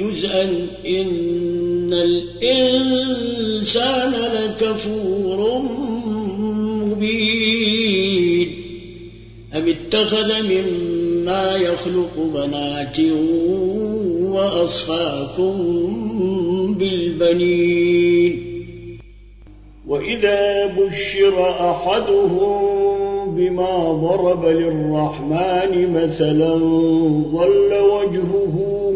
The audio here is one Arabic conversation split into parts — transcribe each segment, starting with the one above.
جزءا إن الإنسان لكفور مبين. أم اتخذ مما يخلق بنات وأصفاكم بالبنين؟ وإذا بشر أحدهم بما ضرب للرحمن مثلا ظل وجهه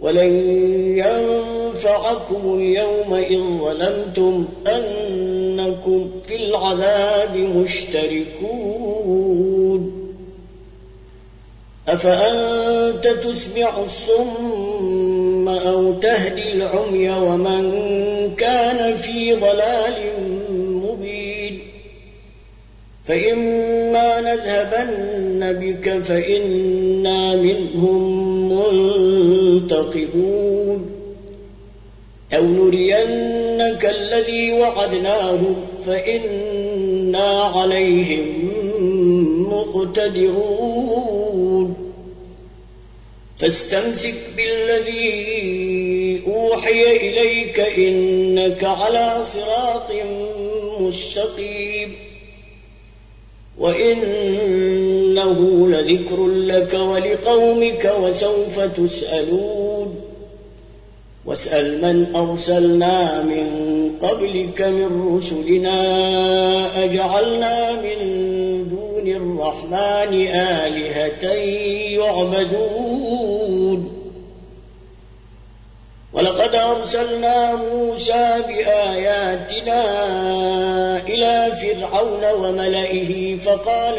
ولن ينفعكم اليوم إن ظلمتم أنكم في العذاب مشتركون. أفأنت تسمع الصم أو تهدي العمي ومن كان في ضلال مبين؟ فإما نذهبن بك فإنا منهم منتقدون أو نرينك الذي وعدناهم فإنا عليهم مقتدرون. فاستمسك بالذي أوحي إليك إنك على صراط مستقيم. وإنه لذكر لك ولقومك وسوف تسألون. واسأل من أرسلنا من قبلك من رسلنا أجعلنا من دون الرحمن آلهة يعبدون. ولقد أرسلنا موسى بآياتنا إلى فرعون وملئه فقال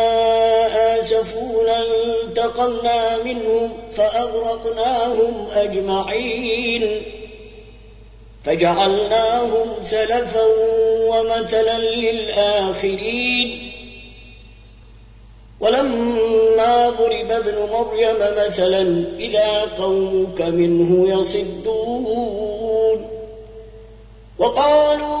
آسفونا انتقمنا منهم فأغرقناهم أجمعين. فجعلناهم سلفا ومثلا للآخرين. ولما ضرب ابن مريم مثلا إذا قومك منه يصدون. وقالوا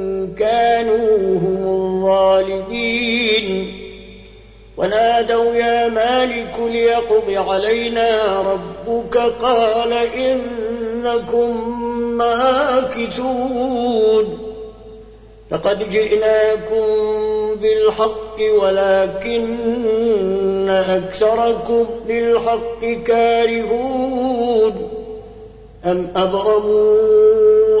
كانوا هم الظالمين. ونادوا يا مالك ليقض علينا ربك. قال إنكم ماكثون. لقد جئناكم بالحق ولكن أكثركم بالحق كارهون. أم أبرموا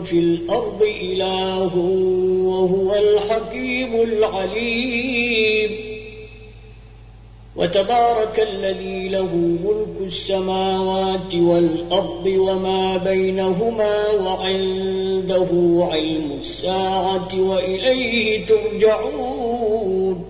وفي الأرض إله وهو الحكيم العليم. وتبارك الذي له ملك السماوات والأرض وما بينهما وعنده علم الساعة وإليه ترجعون.